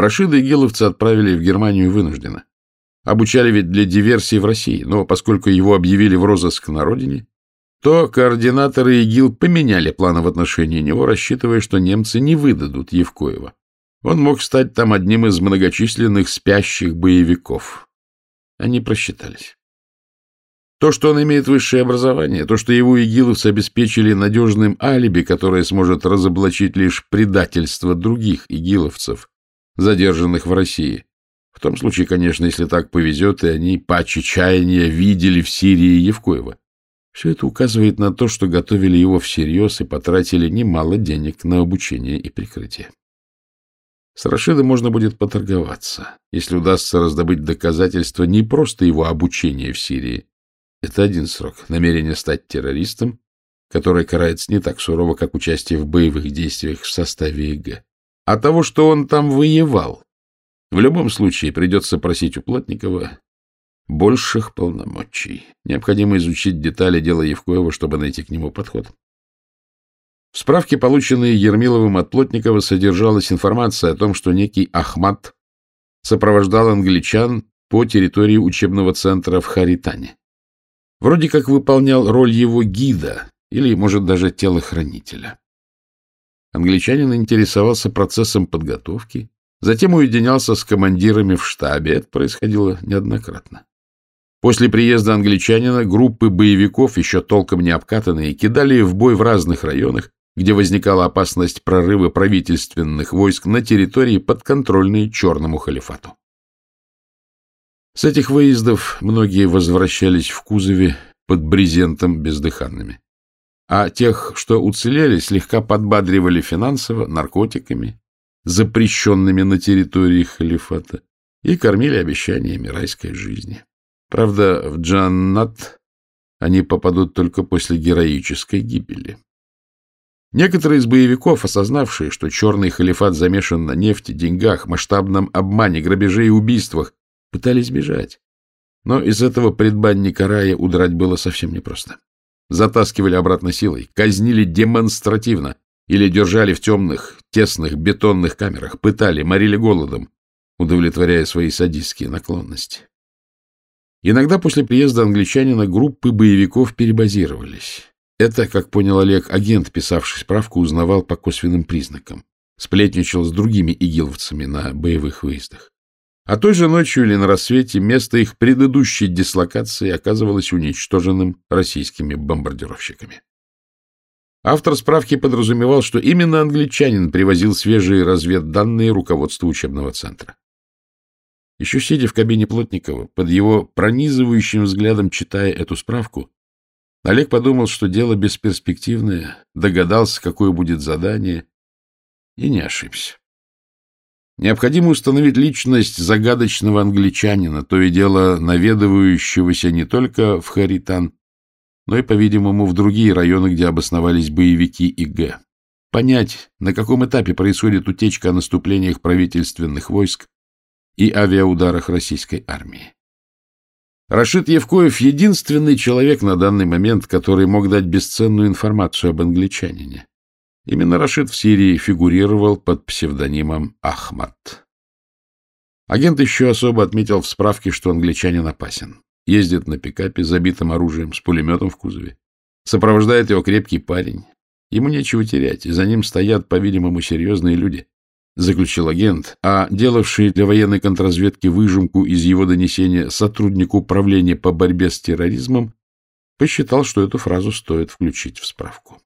Рашида и гиловцы отправили в Германию вынужденно. Обучали ведь для диверсии в России, но поскольку его объявили в розыск на родине, то координаторы ИГИЛ поменяли планы в отношении него, рассчитывая, что немцы не выдадут Евкоева. Он мог стать там одним из многочисленных спящих боевиков. Они просчитались. То, что он имеет высшее образование, то, что его игиловцы обеспечили надежным алиби, которое сможет разоблачить лишь предательство других игиловцев, задержанных в России. В том случае, конечно, если так повезет, и они паче чаяния видели в Сирии Евкоева. Все это указывает на то, что готовили его всерьез и потратили немало денег на обучение и прикрытие. С Рашидом можно будет поторговаться, если удастся раздобыть доказательства не просто его обучения в Сирии. Это один срок — намерение стать террористом, которое карается не так сурово, как участие в боевых действиях в составе ИГ, а того, что он там воевал. В любом случае придется просить у Плотникова больших полномочий. Необходимо изучить детали дела Евкоева, чтобы найти к нему подход. В справке, полученной Ермиловым от Плотникова, содержалась информация о том, что некий Ахмат сопровождал англичан по территории учебного центра в Харитане. Вроде как выполнял роль его гида или, может, даже телохранителя. Англичанин интересовался процессом подготовки, затем уединялся с командирами в штабе. Это происходило неоднократно. После приезда англичанина группы боевиков, еще толком не обкатанные, кидали в бой в разных районах, где возникала опасность прорыва правительственных войск на территории, подконтрольные Черному халифату. С этих выездов многие возвращались в кузове под брезентом бездыханными. А тех, что уцелели, слегка подбадривали финансово, наркотиками, запрещенными на территории халифата, и кормили обещаниями райской жизни. Правда, в Джаннат они попадут только после героической гибели. Некоторые из боевиков, осознавшие, что черный халифат замешан на нефти, деньгах, масштабном обмане, грабеже и убийствах, пытались бежать. Но из этого предбанника рая удрать было совсем непросто. Затаскивали обратно силой, казнили демонстративно или держали в темных, тесных бетонных камерах, пытали, морили голодом, удовлетворяя свои садистские наклонности. Иногда после приезда англичанина группы боевиков перебазировались. Это, как понял Олег, агент, писавший справку, узнавал по косвенным признакам. Сплетничал с другими игиловцами на боевых выездах. А той же ночью или на рассвете место их предыдущей дислокации оказывалось уничтоженным российскими бомбардировщиками. Автор справки подразумевал, что именно англичанин привозил свежие разведданные руководству учебного центра. Еще сидя в кабине Плотникова, под его пронизывающим взглядом читая эту справку, Олег подумал, что дело бесперспективное, догадался, какое будет задание, и не ошибся. Необходимо установить личность загадочного англичанина, то и дело наведывающегося не только в Харитан, но и, по-видимому, в другие районы, где обосновались боевики ИГ. Понять, на каком этапе происходит утечка о наступлениях правительственных войск, и авиаударах российской армии. Рашид Евкоев — единственный человек на данный момент, который мог дать бесценную информацию об англичанине. Именно Рашид в Сирии фигурировал под псевдонимом Ахмад. Агент еще особо отметил в справке, что англичанин опасен. Ездит на пикапе, забитым оружием, с пулеметом в кузове. Сопровождает его крепкий парень. Ему нечего терять, и за ним стоят, по-видимому, серьезные люди заключил агент, а делавший для военной контрразведки выжимку из его донесения сотрудник управления по борьбе с терроризмом посчитал, что эту фразу стоит включить в справку.